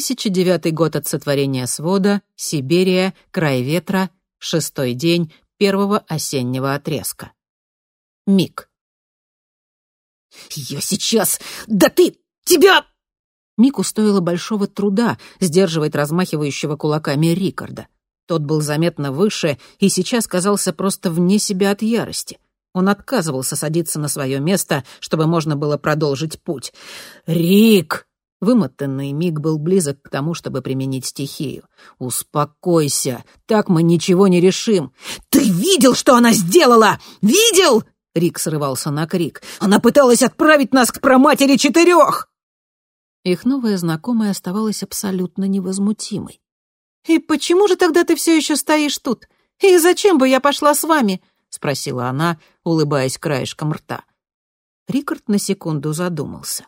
2009 год от сотворения свода, Сибирия, край ветра, шестой день первого осеннего отрезка. Миг. «Я сейчас... Да ты... Тебя...» Мику стоило большого труда сдерживать размахивающего кулаками Рикарда. Тот был заметно выше и сейчас казался просто вне себя от ярости. Он отказывался садиться на свое место, чтобы можно было продолжить путь. «Рик!» Вымотанный Миг был близок к тому, чтобы применить стихию. «Успокойся, так мы ничего не решим». «Ты видел, что она сделала? Видел?» Рик срывался на крик. «Она пыталась отправить нас к проматери четырех!» Их новая знакомая оставалась абсолютно невозмутимой. «И почему же тогда ты все еще стоишь тут? И зачем бы я пошла с вами?» — спросила она, улыбаясь краешком рта. Рикард на секунду задумался.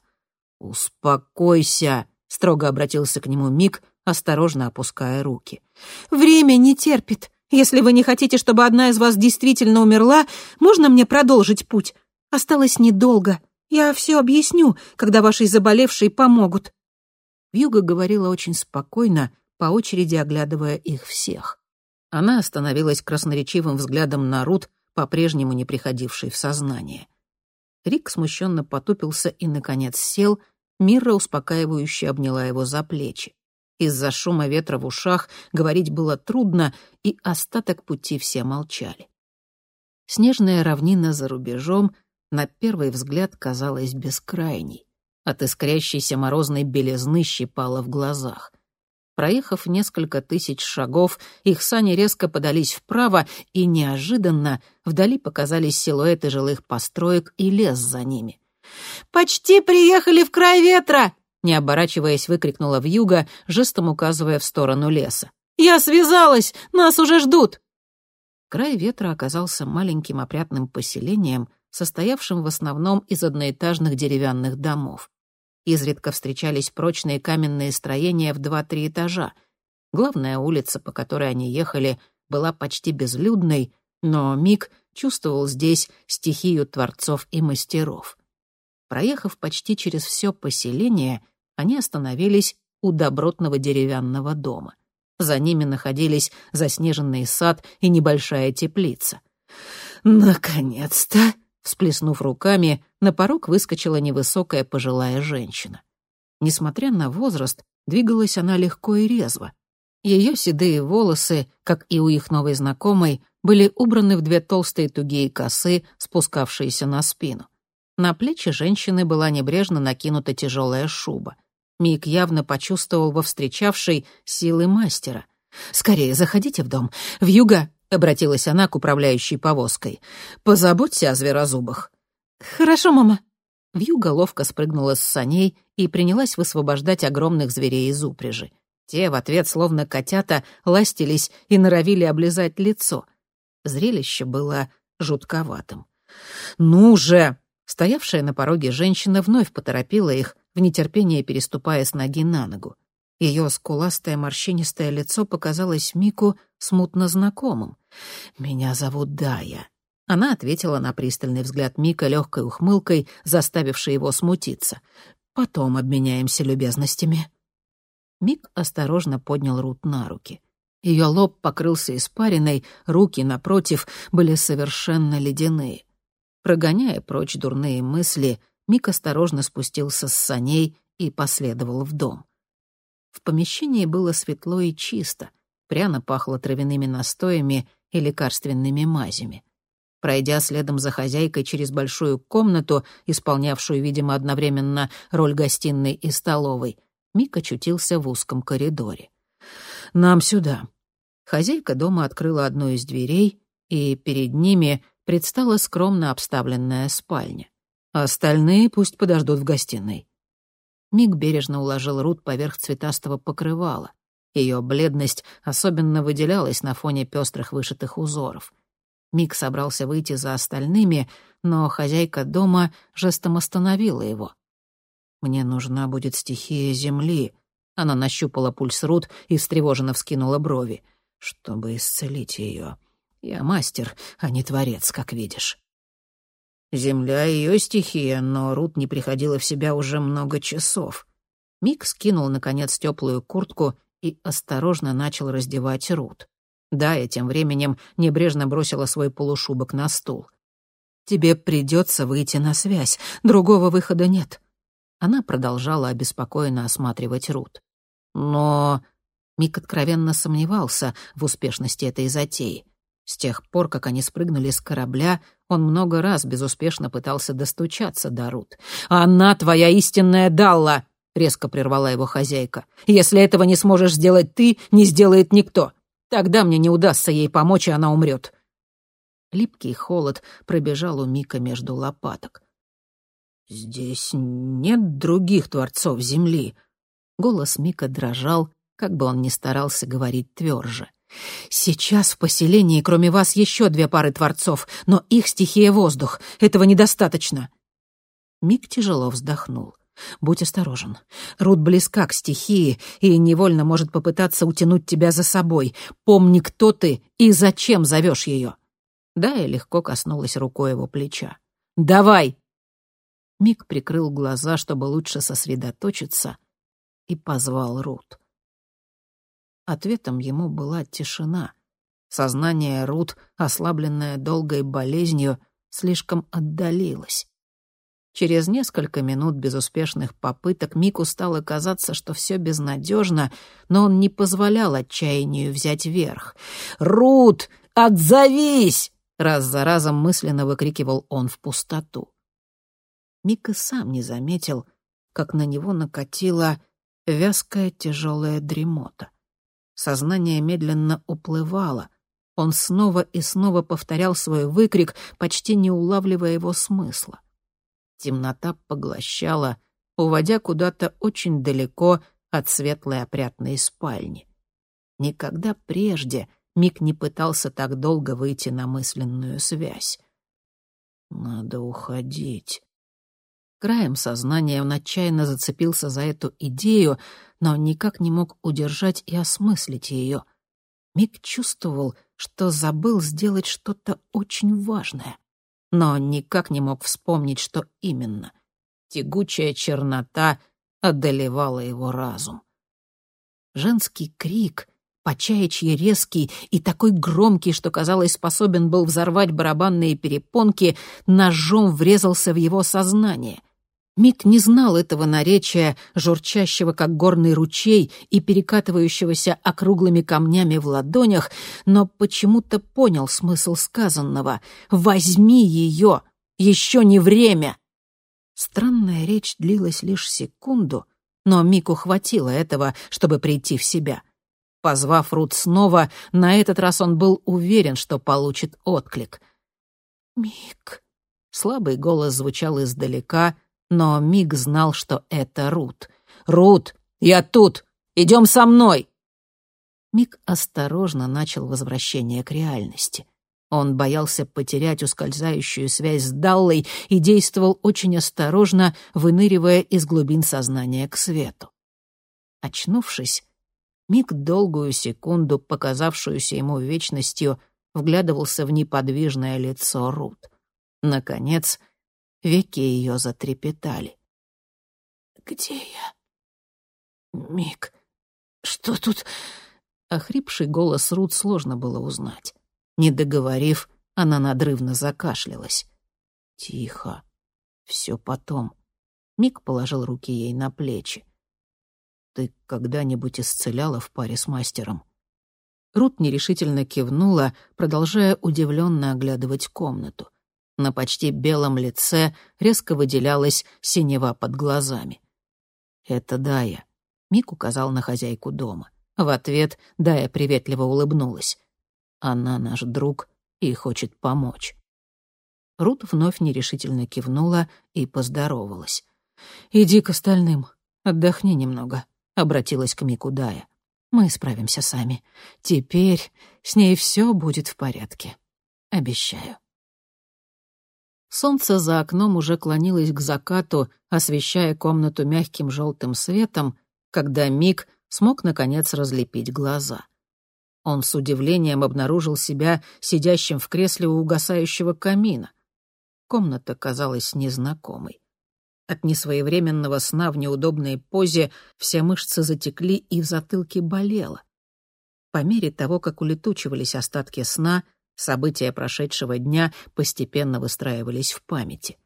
«Успокойся», — строго обратился к нему Мик, осторожно опуская руки. «Время не терпит. Если вы не хотите, чтобы одна из вас действительно умерла, можно мне продолжить путь? Осталось недолго. Я все объясню, когда вашей заболевшей помогут». Вьюга говорила очень спокойно, по очереди оглядывая их всех. Она остановилась красноречивым взглядом на Рут, по-прежнему не приходившей в сознание. Рик смущенно потупился и, наконец, сел, Мирра успокаивающе обняла его за плечи. Из-за шума ветра в ушах говорить было трудно, и остаток пути все молчали. Снежная равнина за рубежом на первый взгляд казалась бескрайней. От искрящейся морозной белизны щипала в глазах. Проехав несколько тысяч шагов, их сани резко подались вправо, и неожиданно вдали показались силуэты жилых построек и лес за ними. «Почти приехали в край ветра!» Не оборачиваясь, выкрикнула вьюга, жестом указывая в сторону леса. «Я связалась! Нас уже ждут!» Край ветра оказался маленьким опрятным поселением, состоявшим в основном из одноэтажных деревянных домов. Изредка встречались прочные каменные строения в два-три этажа. Главная улица, по которой они ехали, была почти безлюдной, но Мик чувствовал здесь стихию творцов и мастеров. Проехав почти через все поселение, они остановились у добротного деревянного дома. За ними находились заснеженный сад и небольшая теплица. «Наконец-то!» Всплеснув руками, на порог выскочила невысокая пожилая женщина. Несмотря на возраст, двигалась она легко и резво. Ее седые волосы, как и у их новой знакомой, были убраны в две толстые тугие косы, спускавшиеся на спину. На плечи женщины была небрежно накинута тяжелая шуба. Мик явно почувствовал во встречавшей силы мастера. «Скорее заходите в дом. Вьюга обратилась она к управляющей повозкой. «Позаботься о зверозубах». «Хорошо, мама». Вьюга ловко спрыгнула с саней и принялась высвобождать огромных зверей из упряжи. Те в ответ, словно котята, ластились и норовили облизать лицо. Зрелище было жутковатым. «Ну же!» Стоявшая на пороге женщина вновь поторопила их, в нетерпении переступая с ноги на ногу. Ее скуластое морщинистое лицо показалось Мику смутно знакомым. «Меня зовут Дая». Она ответила на пристальный взгляд Мика легкой ухмылкой, заставившей его смутиться. «Потом обменяемся любезностями». Мик осторожно поднял Рут на руки. Ее лоб покрылся испариной, руки, напротив, были совершенно ледяные. Прогоняя прочь дурные мысли, Мик осторожно спустился с саней и последовал в дом. В помещении было светло и чисто, пряно пахло травяными настоями и лекарственными мазями. Пройдя следом за хозяйкой через большую комнату, исполнявшую, видимо, одновременно роль гостиной и столовой, Мик очутился в узком коридоре. «Нам сюда». Хозяйка дома открыла одну из дверей, и перед ними предстала скромно обставленная спальня. Остальные пусть подождут в гостиной. Миг бережно уложил Рут поверх цветастого покрывала. Ее бледность особенно выделялась на фоне пестрых вышитых узоров. Мик собрался выйти за остальными, но хозяйка дома жестом остановила его. «Мне нужна будет стихия земли», — она нащупала пульс Рут и встревоженно вскинула брови, чтобы исцелить ее. «Я мастер, а не творец, как видишь». Земля — ее стихия, но Рут не приходила в себя уже много часов. Мик скинул, наконец, теплую куртку и осторожно начал раздевать Рут. Дая тем временем небрежно бросила свой полушубок на стул. «Тебе придется выйти на связь, другого выхода нет». Она продолжала обеспокоенно осматривать Рут. Но Мик откровенно сомневался в успешности этой затеи. С тех пор, как они спрыгнули с корабля, он много раз безуспешно пытался достучаться до Рут. «Она твоя истинная Далла!» — резко прервала его хозяйка. «Если этого не сможешь сделать ты, не сделает никто. Тогда мне не удастся ей помочь, и она умрет». Липкий холод пробежал у Мика между лопаток. «Здесь нет других творцов Земли». Голос Мика дрожал, как бы он ни старался говорить тверже. «Сейчас в поселении, кроме вас, еще две пары творцов, но их стихия — воздух. Этого недостаточно». Мик тяжело вздохнул. «Будь осторожен. Рут близка к стихии и невольно может попытаться утянуть тебя за собой. Помни, кто ты и зачем зовешь ее». Да, я легко коснулась рукой его плеча. «Давай!» Мик прикрыл глаза, чтобы лучше сосредоточиться, и позвал Рут. Ответом ему была тишина. Сознание Рут, ослабленное долгой болезнью, слишком отдалилось. Через несколько минут безуспешных попыток Мику стало казаться, что все безнадежно, но он не позволял отчаянию взять верх. «Рут, отзовись!» — раз за разом мысленно выкрикивал он в пустоту. Мик и сам не заметил, как на него накатила вязкая тяжелая дремота. Сознание медленно уплывало. Он снова и снова повторял свой выкрик, почти не улавливая его смысла. Темнота поглощала, уводя куда-то очень далеко от светлой опрятной спальни. Никогда прежде Мик не пытался так долго выйти на мысленную связь. «Надо уходить», Краем сознания он отчаянно зацепился за эту идею, но никак не мог удержать и осмыслить ее. Мик чувствовал, что забыл сделать что-то очень важное, но никак не мог вспомнить, что именно. Тягучая чернота одолевала его разум. Женский крик, почаячьи резкий и такой громкий, что, казалось, способен был взорвать барабанные перепонки, ножом врезался в его сознание — Мик не знал этого наречия, журчащего, как горный ручей, и перекатывающегося округлыми камнями в ладонях, но почему-то понял смысл сказанного. «Возьми ее! Еще не время!» Странная речь длилась лишь секунду, но Мику хватило этого, чтобы прийти в себя. Позвав Рут снова, на этот раз он был уверен, что получит отклик. «Мик...» Слабый голос звучал издалека, но Миг знал, что это Рут. «Рут, я тут! Идем со мной!» Миг осторожно начал возвращение к реальности. Он боялся потерять ускользающую связь с Даллой и действовал очень осторожно, выныривая из глубин сознания к свету. Очнувшись, Миг долгую секунду, показавшуюся ему вечностью, вглядывался в неподвижное лицо Рут. Наконец, Веки ее затрепетали. «Где я?» «Мик, что тут...» Охрипший голос Рут сложно было узнать. Не договорив, она надрывно закашлялась. «Тихо. Все потом». Мик положил руки ей на плечи. «Ты когда-нибудь исцеляла в паре с мастером?» Рут нерешительно кивнула, продолжая удивленно оглядывать комнату. На почти белом лице резко выделялась синева под глазами. «Это Дая», — Мик указал на хозяйку дома. В ответ Дая приветливо улыбнулась. «Она наш друг и хочет помочь». Рут вновь нерешительно кивнула и поздоровалась. «Иди к остальным, отдохни немного», — обратилась к Мику Дая. «Мы справимся сами. Теперь с ней все будет в порядке. Обещаю». Солнце за окном уже клонилось к закату, освещая комнату мягким желтым светом, когда Мик смог, наконец, разлепить глаза. Он с удивлением обнаружил себя сидящим в кресле у угасающего камина. Комната казалась незнакомой. От несвоевременного сна в неудобной позе все мышцы затекли и в затылке болело. По мере того, как улетучивались остатки сна, события прошедшего дня постепенно выстраивались в памяти.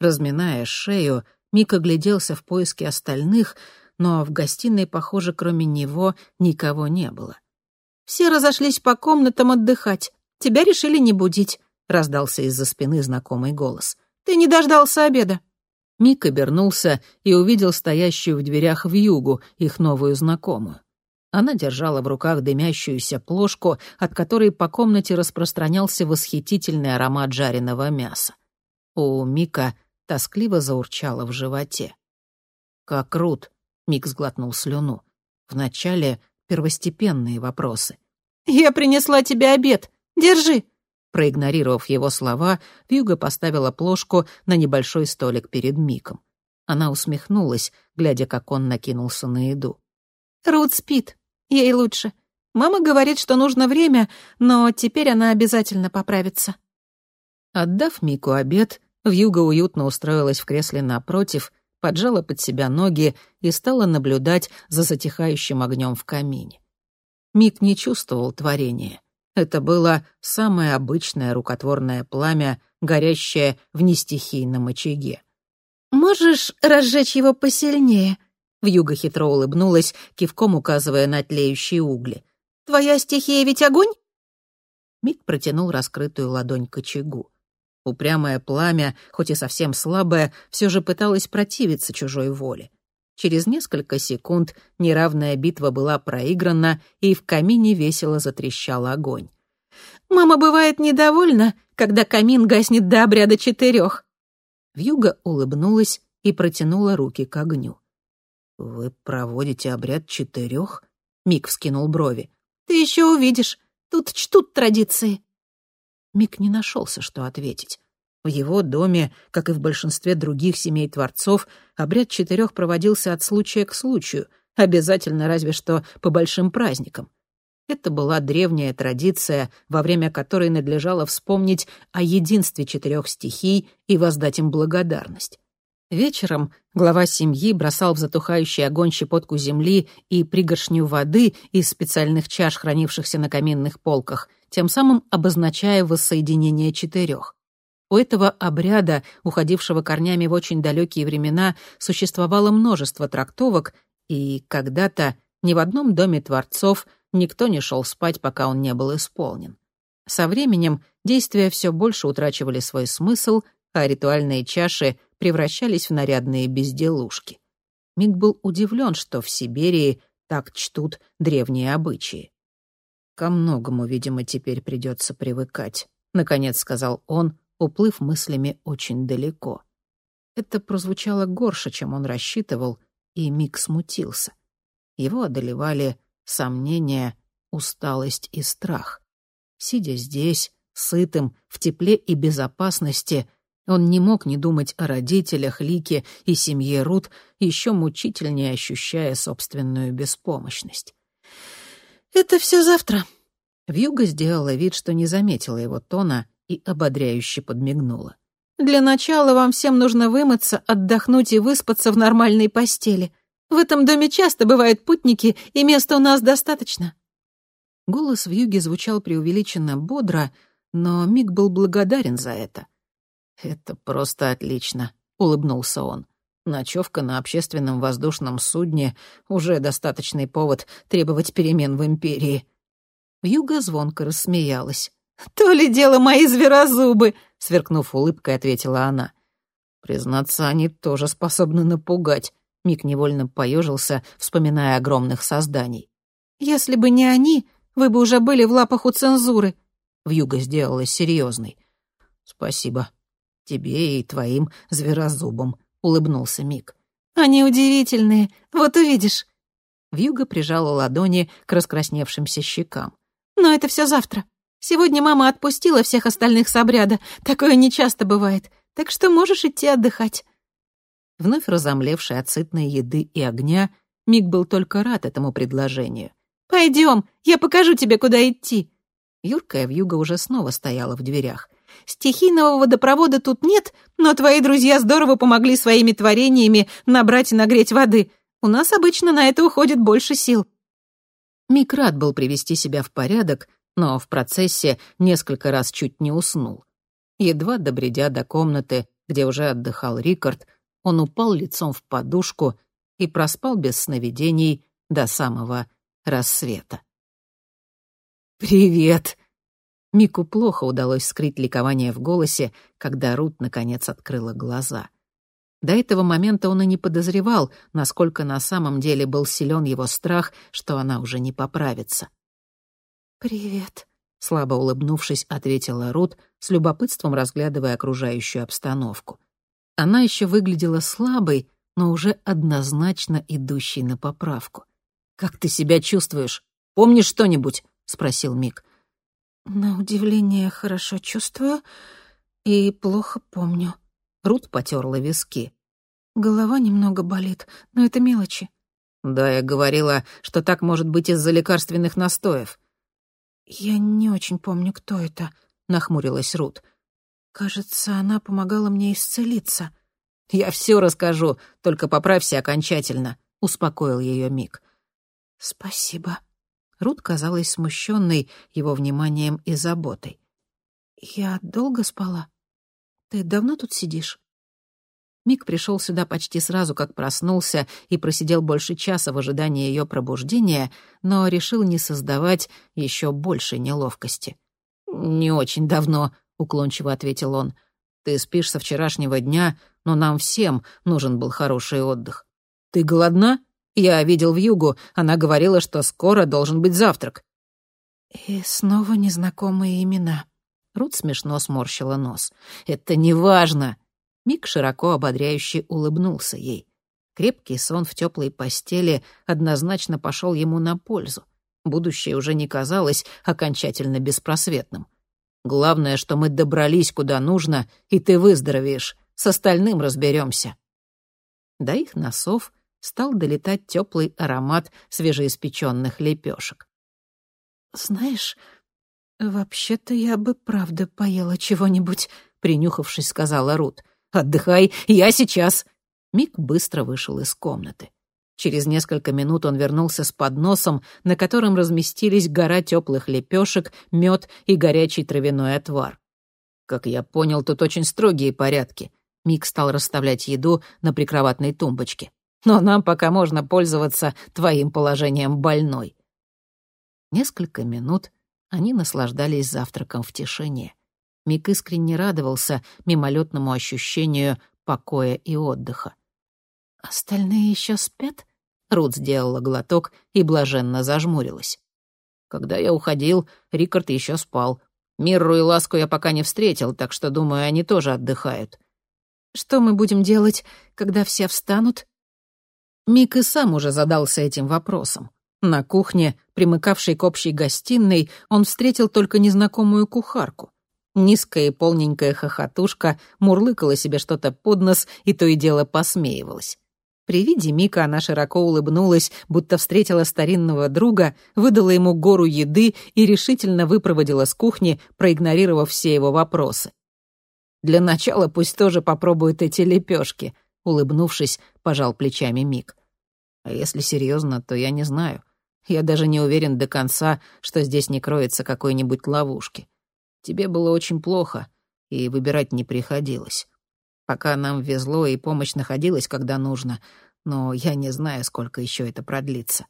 Разминая шею, Мик огляделся в поиске остальных, но в гостиной, похоже, кроме него никого не было. «Все разошлись по комнатам отдыхать. Тебя решили не будить», — раздался из-за спины знакомый голос. «Ты не дождался обеда». Мик обернулся и увидел стоящую в дверях вьюгу, их новую знакомую. Она держала в руках дымящуюся плошку, от которой по комнате распространялся восхитительный аромат жареного мяса. У Мика тоскливо заурчало в животе. «Как Рут!» — Мик сглотнул слюну. «Вначале первостепенные вопросы». «Я принесла тебе обед. Держи!» Проигнорировав его слова, Вьюга поставила плошку на небольшой столик перед Миком. Она усмехнулась, глядя, как он накинулся на еду. «Рут спит. Ей лучше. Мама говорит, что нужно время, но теперь она обязательно поправится». Отдав Мику обед, Вьюга уютно устроилась в кресле напротив, поджала под себя ноги и стала наблюдать за затихающим огнем в камине. Мик не чувствовал творения. Это было самое обычное рукотворное пламя, горящее в нестихийном очаге. «Можешь разжечь его посильнее?» Вьюга хитро улыбнулась, кивком указывая на тлеющие угли. «Твоя стихия ведь огонь?» Мик протянул раскрытую ладонь к очагу. Упрямое пламя, хоть и совсем слабое, все же пыталось противиться чужой воле. Через несколько секунд неравная битва была проиграна, и в камине весело затрещал огонь. «Мама бывает недовольна, когда камин гаснет до обряда четырех». Вьюга улыбнулась и протянула руки к огню. «Вы проводите обряд четырех?» Мик вскинул брови. «Ты еще увидишь. Тут чтут традиции». Мик не нашелся, что ответить. В его доме, как и в большинстве других семей творцов, обряд четырех проводился от случая к случаю, обязательно разве что по большим праздникам. Это была древняя традиция, во время которой надлежало вспомнить о единстве четырех стихий и воздать им благодарность. Вечером глава семьи бросал в затухающий огонь щепотку земли и пригоршню воды из специальных чаш, хранившихся на каминных полках, тем самым обозначая воссоединение четырех. У этого обряда, уходившего корнями в очень далекие времена, существовало множество трактовок, и когда-то ни в одном доме творцов никто не шел спать, пока он не был исполнен. Со временем действия все больше утрачивали свой смысл, а ритуальные чаши превращались в нарядные безделушки. Миг был удивлен, что в Сибири так чтут древние обычаи. «Ко многому, видимо, теперь придется привыкать», — наконец сказал он, уплыв мыслями очень далеко. Это прозвучало горше, чем он рассчитывал, и Мик смутился. Его одолевали сомнения, усталость и страх. Сидя здесь, сытым, в тепле и безопасности, он не мог не думать о родителях, Лике и семье Рут, еще мучительнее ощущая собственную беспомощность. «Это все завтра». Вьюга сделала вид, что не заметила его тона и ободряюще подмигнула. «Для начала вам всем нужно вымыться, отдохнуть и выспаться в нормальной постели. В этом доме часто бывают путники, и места у нас достаточно». Голос в юге звучал преувеличенно бодро, но Мик был благодарен за это. «Это просто отлично», — улыбнулся он. Ночевка на общественном воздушном судне — уже достаточный повод требовать перемен в империи. Вьюга звонко рассмеялась. «То ли дело мои зверозубы!» — сверкнув улыбкой, ответила она. «Признаться, они тоже способны напугать», — Мик невольно поежился, вспоминая огромных созданий. «Если бы не они, вы бы уже были в лапах у цензуры», — Вьюга сделалась серьезной. «Спасибо. Тебе и твоим зверозубам», — улыбнулся Мик. «Они удивительные, вот увидишь». Вьюга прижала ладони к раскрасневшимся щекам. «Но это все завтра. Сегодня мама отпустила всех остальных с обряда. Такое нечасто бывает. Так что можешь идти отдыхать». Вновь разомлевший от сытной еды и огня, Мик был только рад этому предложению. «Пойдем, я покажу тебе, куда идти». Юркая вьюга уже снова стояла в дверях. Стихийного водопровода тут нет, но твои друзья здорово помогли своими творениями набрать и нагреть воды. У нас обычно на это уходит больше сил». Мик рад был привести себя в порядок, но в процессе несколько раз чуть не уснул. Едва добредя до комнаты, где уже отдыхал Рикард, он упал лицом в подушку и проспал без сновидений до самого рассвета. «Привет!» Мику плохо удалось скрыть ликование в голосе, когда Рут наконец открыла глаза. До этого момента он и не подозревал, насколько на самом деле был силен его страх, что она уже не поправится. «Привет», — слабо улыбнувшись, ответила Рут, с любопытством разглядывая окружающую обстановку. Она еще выглядела слабой, но уже однозначно идущей на поправку. «Как ты себя чувствуешь? Помнишь что-нибудь?» — спросил Мик. «На удивление хорошо чувствую и плохо помню». Рут потерла виски. «Голова немного болит, но это мелочи». «Да, я говорила, что так может быть из-за лекарственных настоев». «Я не очень помню, кто это», — нахмурилась Рут. «Кажется, она помогала мне исцелиться». «Я все расскажу, только поправься окончательно», — успокоил ее Мик. «Спасибо». Рут казалась смущенной его вниманием и заботой. «Я долго спала? Ты давно тут сидишь?» Мик пришел сюда почти сразу, как проснулся, и просидел больше часа в ожидании ее пробуждения, но решил не создавать еще большей неловкости. «Не очень давно», — уклончиво ответил он. «Ты спишь со вчерашнего дня, но нам всем нужен был хороший отдых. Ты голодна? Я видел в югу, она говорила, что скоро должен быть завтрак». «И снова незнакомые имена». Рут смешно сморщила нос. «Это не важно!» Мик широко ободряюще улыбнулся ей. Крепкий сон в теплой постели однозначно пошел ему на пользу. Будущее уже не казалось окончательно беспросветным. Главное, что мы добрались куда нужно, и ты выздоровеешь. С остальным разберемся. До их носов стал долетать теплый аромат свежеиспеченных лепешек. «Знаешь, вообще-то я бы правда поела чего-нибудь», — принюхавшись, сказала Рут. «Отдыхай, я сейчас». Мик быстро вышел из комнаты. Через несколько минут он вернулся с подносом, на котором разместились гора теплых лепешек, мед и горячий травяной отвар. Как я понял, тут очень строгие порядки. Мик стал расставлять еду на прикроватной тумбочке. Но нам пока можно пользоваться твоим положением больной. Несколько минут они наслаждались завтраком в тишине. Мик искренне радовался мимолетному ощущению покоя и отдыха. «Остальные еще спят?» Рут сделала глоток и блаженно зажмурилась. Когда я уходил, Рикард еще спал. Мирру и Ласку я пока не встретил, так что, думаю, они тоже отдыхают. Что мы будем делать, когда все встанут? Мик и сам уже задался этим вопросом. На кухне, примыкавшей к общей гостиной, он встретил только незнакомую кухарку. Низкая и полненькая хохотушка мурлыкала себе что-то под нос и то и дело посмеивалась. При виде Мика она широко улыбнулась, будто встретила старинного друга, выдала ему гору еды и решительно выпроводила с кухни, проигнорировав все его вопросы. «Для начала пусть тоже попробует эти лепешки», — улыбнувшись, пожал плечами Мик. «А если серьезно, то я не знаю. Я даже не уверен до конца, что здесь не кроется какой-нибудь ловушки. Тебе было очень плохо, и выбирать не приходилось. Пока нам везло, и помощь находилась, когда нужно, но я не знаю, сколько еще это продлится.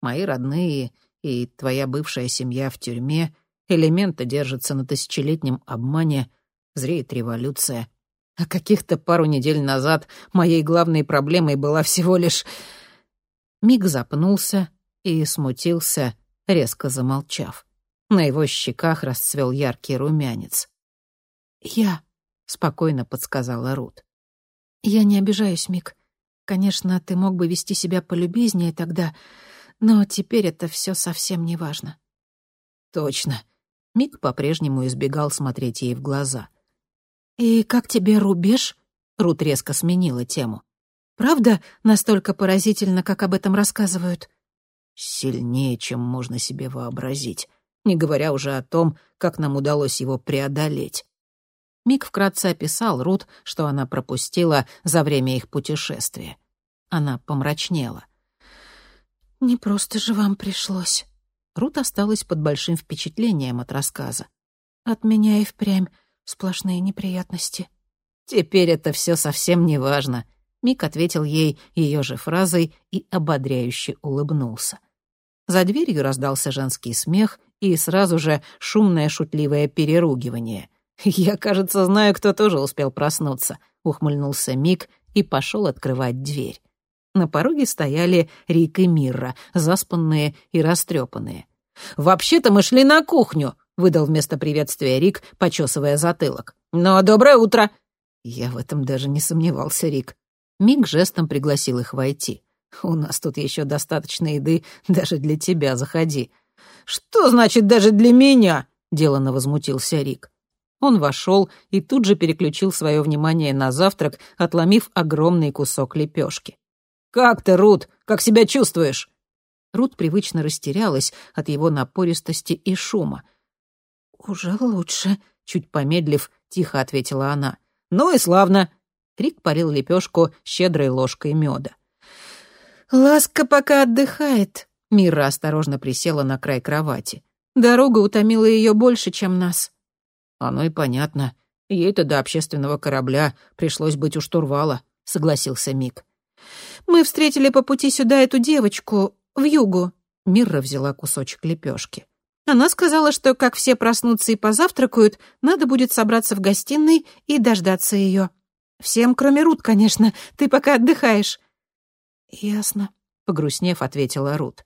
Мои родные и твоя бывшая семья в тюрьме, элемента держатся на тысячелетнем обмане, зреет революция. А каких-то пару недель назад моей главной проблемой была всего лишь... Миг запнулся и смутился, резко замолчав. На его щеках расцвел яркий румянец. «Я», спокойно подсказала Рут. «Я не обижаюсь, Мик. Конечно, ты мог бы вести себя полюбезнее тогда, но теперь это все совсем не важно». «Точно». Мик по-прежнему избегал смотреть ей в глаза. «И как тебе рубеж?» Рут резко сменила тему. «Правда настолько поразительно, как об этом рассказывают?» «Сильнее, чем можно себе вообразить, не говоря уже о том, как нам удалось его преодолеть». Мик вкратце описал Рут, что она пропустила за время их путешествия. Она помрачнела. «Не просто же вам пришлось». Рут осталась под большим впечатлением от рассказа. «От меня и впрямь сплошные неприятности». «Теперь это все совсем не важно», — Мик ответил ей ее же фразой и ободряюще улыбнулся. За дверью раздался женский смех и сразу же шумное шутливое переругивание. «Я, кажется, знаю, кто тоже успел проснуться», — ухмыльнулся Мик и пошел открывать дверь. На пороге стояли Рик и Мирра, заспанные и растрепанные. «Вообще-то мы шли на кухню», — выдал вместо приветствия Рик, почесывая затылок. «Но доброе утро!» Я в этом даже не сомневался, Рик. Мик жестом пригласил их войти. «У нас тут еще достаточно еды, даже для тебя заходи». «Что значит даже для меня?» — деланно возмутился Рик. Он вошел и тут же переключил свое внимание на завтрак, отломив огромный кусок лепешки. «Как ты, Рут? Как себя чувствуешь?» Рут привычно растерялась от его напористости и шума. «Уже лучше», — чуть помедлив, тихо ответила она. «Ну и славно». Рик парил лепешку щедрой ложкой меда. «Ласка пока отдыхает», — Мира осторожно присела на край кровати. «Дорога утомила ее больше, чем нас». «Оно и понятно. Ей-то до общественного корабля пришлось быть у штурвала», — согласился Мик. Мы встретили по пути сюда эту девочку, в югу». Мирра взяла кусочек лепешки. Она сказала, что как все проснутся и позавтракают, надо будет собраться в гостиной и дождаться ее. Всем, кроме Рут, конечно. Ты пока отдыхаешь. Ясно, погрустнев, ответила Рут.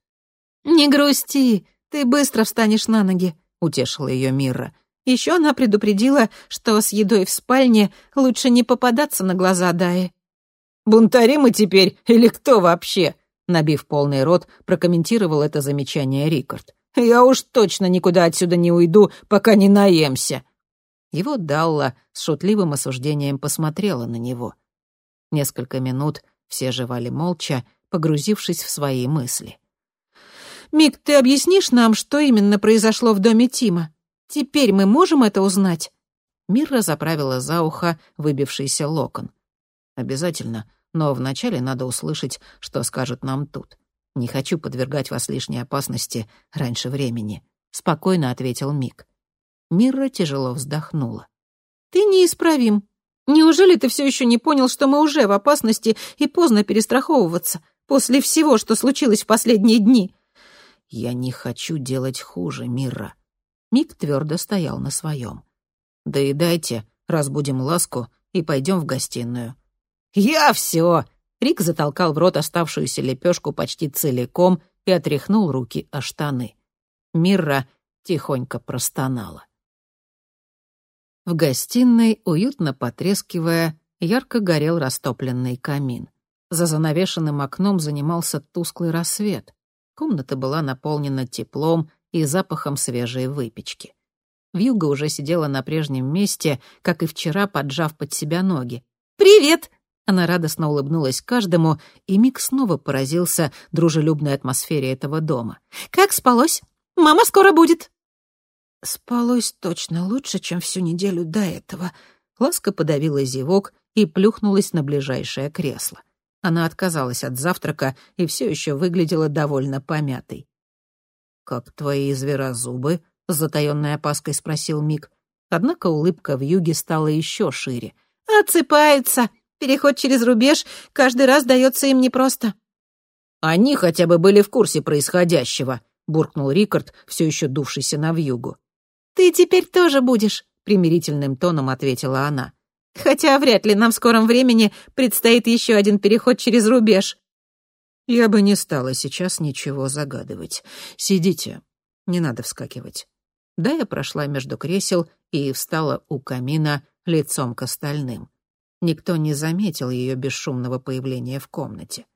Не грусти, ты быстро встанешь на ноги, утешила ее Мирра. Еще она предупредила, что с едой в спальне лучше не попадаться на глаза Даи. Бунтари мы теперь или кто вообще?» Набив полный рот, прокомментировал это замечание Рикард. «Я уж точно никуда отсюда не уйду, пока не наемся». Его Далла с шутливым осуждением посмотрела на него. Несколько минут все жевали молча, погрузившись в свои мысли. «Мик, ты объяснишь нам, что именно произошло в доме Тима? Теперь мы можем это узнать?» Мирра заправила за ухо выбившийся локон. «Обязательно но вначале надо услышать, что скажут нам тут. Не хочу подвергать вас лишней опасности раньше времени», — спокойно ответил Мик. Мирра тяжело вздохнула. «Ты неисправим. Неужели ты все еще не понял, что мы уже в опасности и поздно перестраховываться после всего, что случилось в последние дни?» «Я не хочу делать хуже, Мирра». Мик твердо стоял на своем. «Да и дайте, разбудим ласку и пойдем в гостиную. «Я все!» Рик затолкал в рот оставшуюся лепешку почти целиком и отряхнул руки о штаны. Мирра тихонько простонала. В гостиной, уютно потрескивая, ярко горел растопленный камин. За занавешенным окном занимался тусклый рассвет. Комната была наполнена теплом и запахом свежей выпечки. Вьюга уже сидела на прежнем месте, как и вчера, поджав под себя ноги. «Привет!» Она радостно улыбнулась каждому, и Мик снова поразился дружелюбной атмосфере этого дома. «Как спалось? Мама скоро будет!» Спалось точно лучше, чем всю неделю до этого. Ласка подавила зевок и плюхнулась на ближайшее кресло. Она отказалась от завтрака и все еще выглядела довольно помятой. «Как твои зверозубы?» — с затаённой опаской спросил Мик. Однако улыбка в юге стала еще шире. «Отсыпаются!» Переход через рубеж каждый раз дается им непросто». «Они хотя бы были в курсе происходящего», — буркнул Рикард, все еще дувшийся на вьюгу. «Ты теперь тоже будешь», — примирительным тоном ответила она. «Хотя вряд ли нам в скором времени предстоит еще один переход через рубеж». «Я бы не стала сейчас ничего загадывать. Сидите, не надо вскакивать». Да, я прошла между кресел и встала у камина лицом к остальным. Никто не заметил ее бесшумного появления в комнате.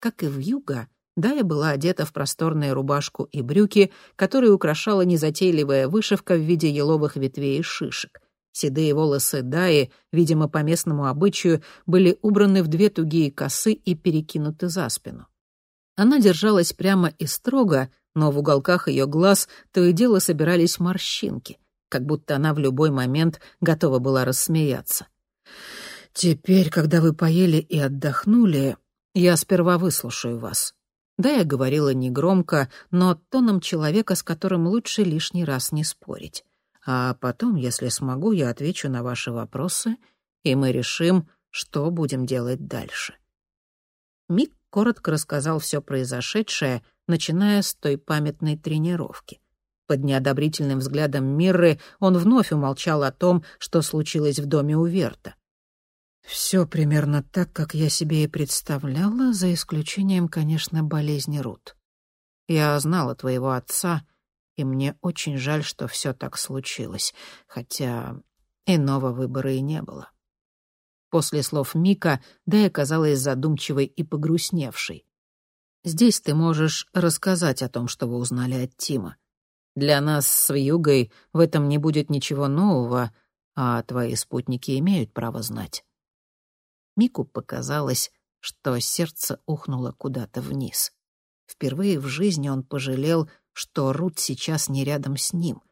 Как и в юга, Дая была одета в просторную рубашку и брюки, которые украшала незатейливая вышивка в виде еловых ветвей и шишек. Седые волосы Даи, видимо, по местному обычаю, были убраны в две тугие косы и перекинуты за спину. Она держалась прямо и строго, но в уголках ее глаз то и дело собирались морщинки. как будто она в любой момент готова была рассмеяться. «Теперь, когда вы поели и отдохнули, я сперва выслушаю вас». Да, я говорила негромко, но тоном человека, с которым лучше лишний раз не спорить. А потом, если смогу, я отвечу на ваши вопросы, и мы решим, что будем делать дальше. Мик коротко рассказал все произошедшее, начиная с той памятной тренировки. Под неодобрительным взглядом Мирры он вновь умолчал о том, что случилось в доме у Верта. Все примерно так, как я себе и представляла, за исключением, конечно, болезни Рут. Я знала твоего отца, и мне очень жаль, что все так случилось, хотя иного выбора и не было. После слов Мика Дэя казалась задумчивой и погрустневшей. «Здесь ты можешь рассказать о том, что вы узнали от Тима. Для нас с Вьюгой в этом не будет ничего нового, а твои спутники имеют право знать». Мику показалось, что сердце ухнуло куда-то вниз. Впервые в жизни он пожалел, что Рут сейчас не рядом с ним.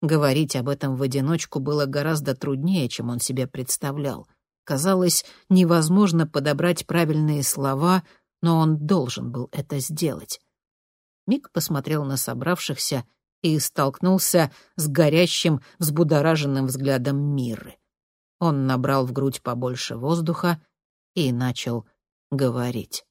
Говорить об этом в одиночку было гораздо труднее, чем он себе представлял. Казалось, невозможно подобрать правильные слова, но он должен был это сделать. Мик посмотрел на собравшихся и столкнулся с горящим, взбудораженным взглядом Миры. Он набрал в грудь побольше воздуха и начал говорить.